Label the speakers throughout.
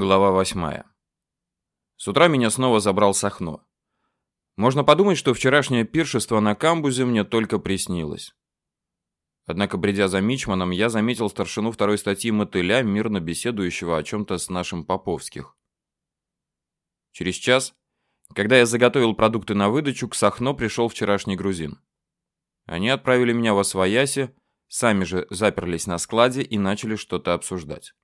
Speaker 1: Глава восьмая. С утра меня снова забрал Сахно. Можно подумать, что вчерашнее пиршество на камбузе мне только приснилось. Однако, бредя за Мичманом, я заметил старшину второй статьи мотыля, мирно беседующего о чем-то с нашим Поповских. Через час, когда я заготовил продукты на выдачу, к Сахно пришел вчерашний грузин. Они отправили меня во Освояси, сами же заперлись на складе и начали что-то обсуждать.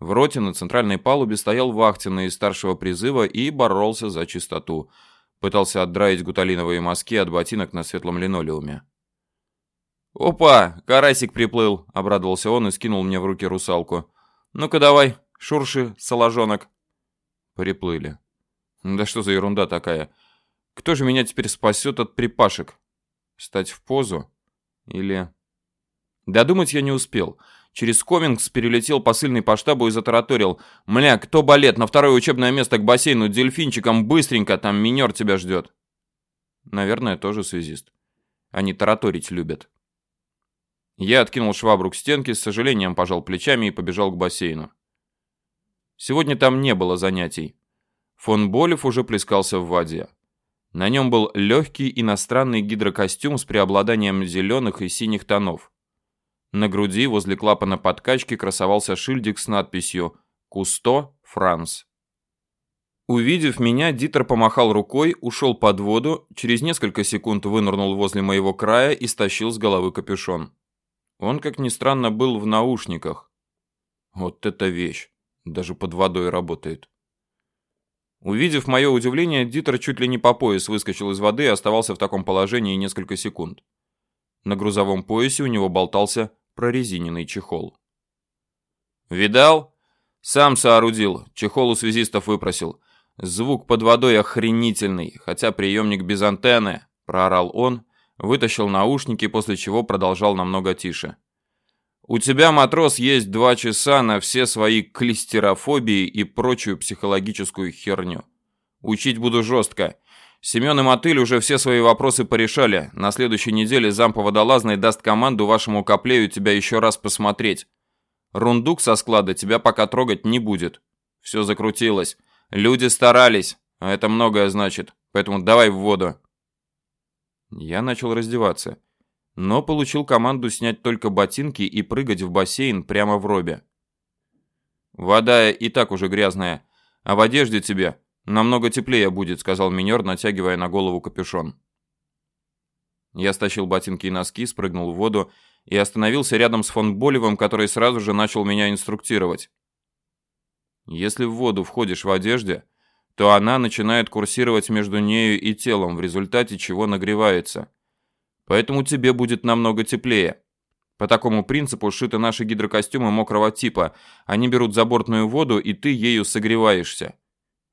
Speaker 1: В роте на центральной палубе стоял вахтенный из старшего призыва и боролся за чистоту. Пытался отдраить гуталиновые мазки от ботинок на светлом линолеуме. «Опа, карасик приплыл!» — обрадовался он и скинул мне в руки русалку. «Ну-ка давай, шурши, соложонок!» Приплыли. Да что за ерунда такая? Кто же меня теперь спасет от припашек? Стать в позу? Или... Додумать я не успел. Через Комингс перелетел посыльный по штабу и затараторил. «Мля, кто балет? На второе учебное место к бассейну дельфинчиком быстренько, там минер тебя ждет». Наверное, тоже связист. Они тараторить любят. Я откинул швабру к стенке, с сожалением пожал плечами и побежал к бассейну. Сегодня там не было занятий. Фон Болев уже плескался в воде. На нем был легкий иностранный гидрокостюм с преобладанием зеленых и синих тонов. На груди возле клапана подкачки красовался шильдик с надписью «Кусто, Франс». Увидев меня, Дитер помахал рукой, ушел под воду, через несколько секунд вынырнул возле моего края и стащил с головы капюшон. Он, как ни странно, был в наушниках. Вот это вещь. Даже под водой работает. Увидев мое удивление, Дитер чуть ли не по пояс выскочил из воды и оставался в таком положении несколько секунд. На грузовом поясе у него болтался прорезиненный чехол. «Видал? Сам соорудил, чехол у связистов выпросил. Звук под водой охренительный, хотя приемник без антенны», – проорал он, вытащил наушники, после чего продолжал намного тише. «У тебя, матрос, есть два часа на все свои клистерофобии и прочую психологическую херню. Учить буду жестко. Семен и Мотыль уже все свои вопросы порешали. На следующей неделе зам по водолазной даст команду вашему коплею тебя еще раз посмотреть. Рундук со склада тебя пока трогать не будет. Все закрутилось. Люди старались, а это многое значит. Поэтому давай в воду. Я начал раздеваться, но получил команду снять только ботинки и прыгать в бассейн прямо в робе. Вода и так уже грязная, а в одежде тебе «Намного теплее будет», — сказал минер, натягивая на голову капюшон. Я стащил ботинки и носки, спрыгнул в воду и остановился рядом с фон Болевым, который сразу же начал меня инструктировать. Если в воду входишь в одежде, то она начинает курсировать между нею и телом, в результате чего нагревается. Поэтому тебе будет намного теплее. По такому принципу шиты наши гидрокостюмы мокрого типа. Они берут забортную воду, и ты ею согреваешься.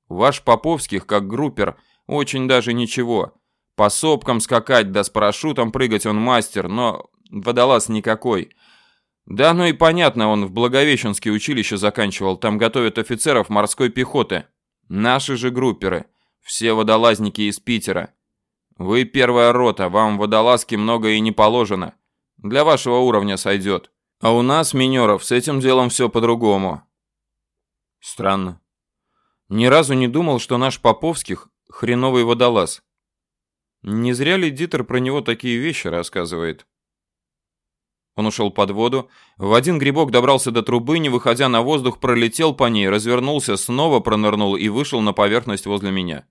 Speaker 1: Ваш Поповских, как группер, очень даже ничего. По сопкам скакать да с парашютом прыгать он мастер, но водолаз никакой. Да, ну и понятно, он в Благовещенске училище заканчивал, там готовят офицеров морской пехоты. Наши же групперы, все водолазники из Питера. Вы первая рота, вам водолазки много и не положено. Для вашего уровня сойдет. А у нас, минеров, с этим делом все по-другому. Странно. Ни разу не думал, что наш Поповских – хреновый водолаз. Не зря ли Дитер про него такие вещи рассказывает? Он ушел под воду, в один грибок добрался до трубы, не выходя на воздух, пролетел по ней, развернулся, снова пронырнул и вышел на поверхность возле меня.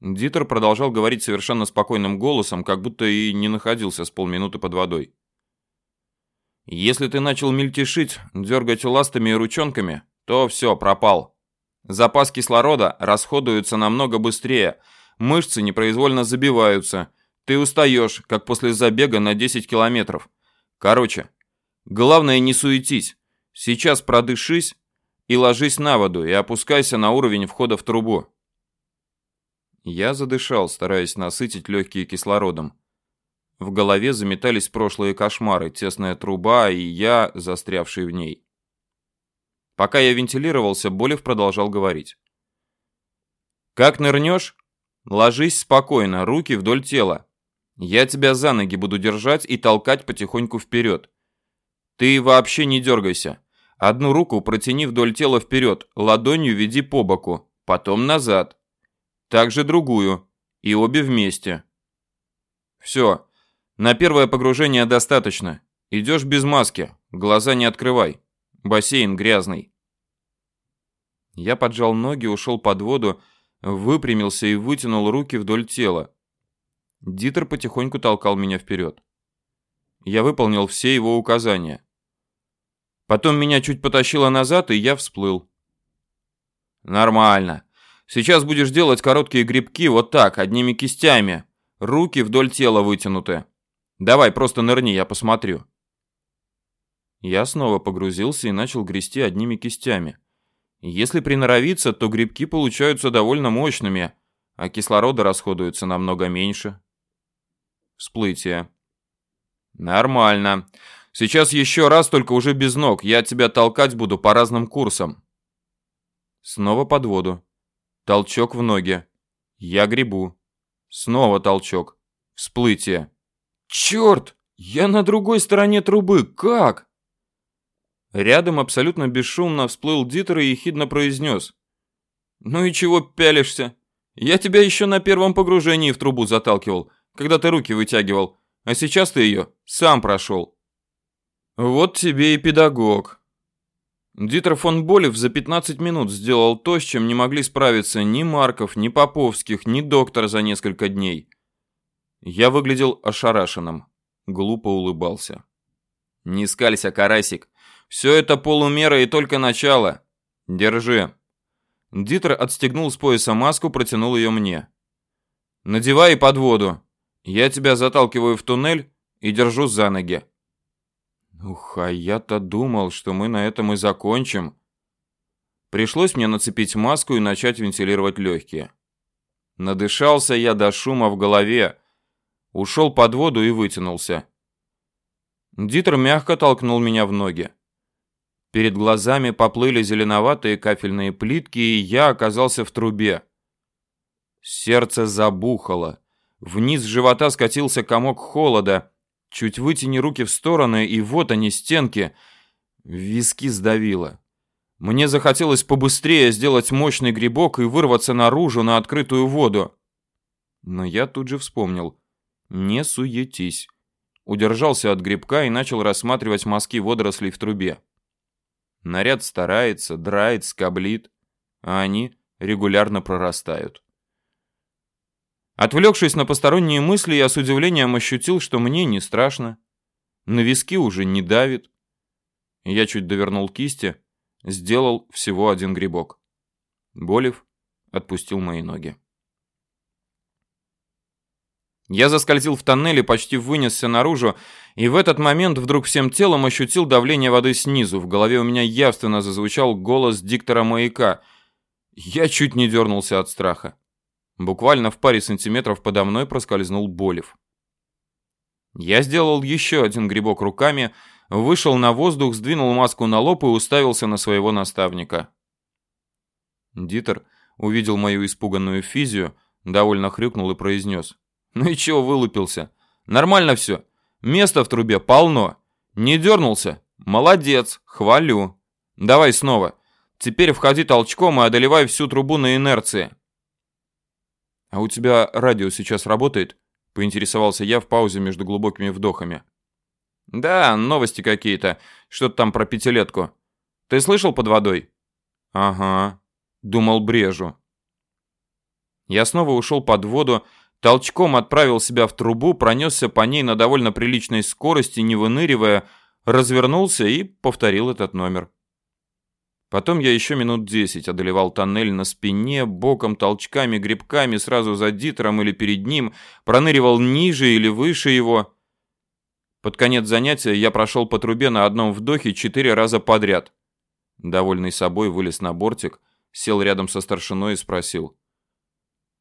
Speaker 1: Дитер продолжал говорить совершенно спокойным голосом, как будто и не находился с полминуты под водой. «Если ты начал мельтешить, дергать ластами и ручонками, то все, пропал. Запас кислорода расходуется намного быстрее, мышцы непроизвольно забиваются, ты устаешь, как после забега на 10 километров. Короче, главное не суетись, сейчас продышись и ложись на воду и опускайся на уровень входа в трубу. Я задышал, стараясь насытить легкие кислородом. В голове заметались прошлые кошмары, тесная труба и я, застрявший в ней. Пока я вентилировался, Болев продолжал говорить. «Как нырнешь? Ложись спокойно, руки вдоль тела. Я тебя за ноги буду держать и толкать потихоньку вперед. Ты вообще не дергайся. Одну руку протяни вдоль тела вперед, ладонью веди по боку, потом назад. Также другую, и обе вместе. Все, на первое погружение достаточно. Идешь без маски, глаза не открывай. Бассейн грязный. Я поджал ноги, ушел под воду, выпрямился и вытянул руки вдоль тела. Дитер потихоньку толкал меня вперед. Я выполнил все его указания. Потом меня чуть потащило назад, и я всплыл. Нормально. Сейчас будешь делать короткие грибки вот так, одними кистями. Руки вдоль тела вытянуты. Давай, просто нырни, я посмотрю. Я снова погрузился и начал грести одними кистями. Если приноровиться, то грибки получаются довольно мощными, а кислорода расходуется намного меньше. Всплытие. Нормально. Сейчас еще раз, только уже без ног. Я тебя толкать буду по разным курсам. Снова под воду. Толчок в ноги. Я гребу. Снова толчок. Всплытие. Черт! Я на другой стороне трубы. Как? Рядом абсолютно бесшумно всплыл Дитер и ехидно произнес. «Ну и чего пялишься? Я тебя еще на первом погружении в трубу заталкивал, когда ты руки вытягивал, а сейчас ты ее сам прошел». «Вот тебе и педагог», Дитер фон Болев за 15 минут сделал то, с чем не могли справиться ни Марков, ни Поповских, ни доктор за несколько дней. Я выглядел ошарашенным, глупо улыбался. «Не скалься, карасик. Все это полумера и только начало. Держи». Дитер отстегнул с пояса маску, протянул ее мне. «Надевай под воду. Я тебя заталкиваю в туннель и держу за ноги. Ух, а я-то думал, что мы на этом и закончим. Пришлось мне нацепить маску и начать вентилировать легкие. Надышался я до шума в голове. Ушел под воду и вытянулся. Дитер мягко толкнул меня в ноги. Перед глазами поплыли зеленоватые кафельные плитки, и я оказался в трубе. Сердце забухало. Вниз живота скатился комок холода. Чуть вытяни руки в стороны, и вот они, стенки. Виски сдавило. Мне захотелось побыстрее сделать мощный грибок и вырваться наружу на открытую воду. Но я тут же вспомнил. Не суетись. Удержался от грибка и начал рассматривать мазки водорослей в трубе. Наряд старается, драет, скоблит, а они регулярно прорастают. Отвлекшись на посторонние мысли, я с удивлением ощутил, что мне не страшно. На виски уже не давит. Я чуть довернул кисти, сделал всего один грибок. Болев отпустил мои ноги. Я заскользил в тоннеле, почти вынесся наружу, и в этот момент вдруг всем телом ощутил давление воды снизу. В голове у меня явственно зазвучал голос диктора маяка. Я чуть не дернулся от страха. Буквально в паре сантиметров подо мной проскользнул Болев. Я сделал еще один грибок руками, вышел на воздух, сдвинул маску на лоб и уставился на своего наставника. Дитер увидел мою испуганную физию, довольно хрюкнул и произнес. «Ну и чего вылупился? Нормально все. Места в трубе полно. Не дернулся? Молодец, хвалю. Давай снова. Теперь входи толчком и одолевай всю трубу на инерции». «А у тебя радио сейчас работает?» — поинтересовался я в паузе между глубокими вдохами. «Да, новости какие-то. Что-то там про пятилетку. Ты слышал под водой?» «Ага. Думал, брежу». Я снова ушел под воду, толчком отправил себя в трубу, пронесся по ней на довольно приличной скорости, не выныривая, развернулся и повторил этот номер. Потом я еще минут десять одолевал тоннель на спине, боком, толчками, грибками, сразу за дитером или перед ним, проныривал ниже или выше его. Под конец занятия я прошел по трубе на одном вдохе четыре раза подряд. Довольный собой вылез на бортик, сел рядом со старшиной и спросил.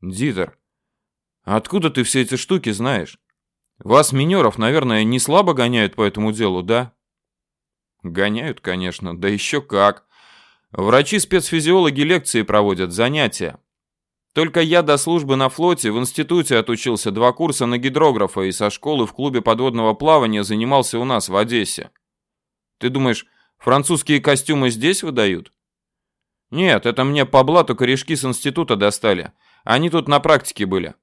Speaker 1: «Дитер, откуда ты все эти штуки знаешь? Вас, минеров, наверное, не слабо гоняют по этому делу, да?» «Гоняют, конечно, да еще как!» Врачи-спецфизиологи лекции проводят, занятия. Только я до службы на флоте в институте отучился два курса на гидрографа и со школы в клубе подводного плавания занимался у нас в Одессе. Ты думаешь, Французские костюмы здесь выдают? Нет, это мне по блату корешки с института достали. Они тут на практике были.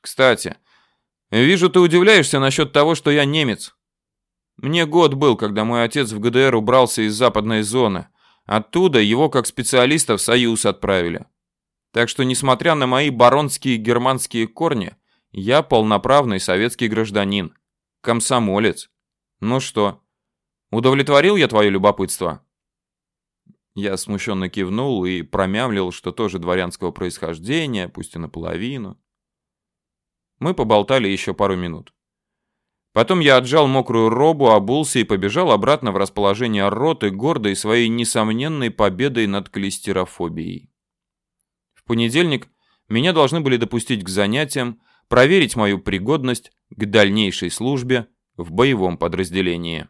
Speaker 1: Кстати, вижу, ты удивляешься насчет того, что я немец. Мне год был, когда мой отец в ГДР убрался из западной зоны. Оттуда его как специалиста в Союз отправили. Так что, несмотря на мои баронские германские корни, я полноправный советский гражданин. Комсомолец. Ну что, удовлетворил я твое любопытство?» Я смущенно кивнул и промямлил, что тоже дворянского происхождения, пусть и наполовину. Мы поболтали еще пару минут. Потом я отжал мокрую робу, обулся и побежал обратно в расположение роты, гордой своей несомненной победой над клистерофобией. В понедельник меня должны были допустить к занятиям, проверить мою пригодность к дальнейшей службе в боевом подразделении.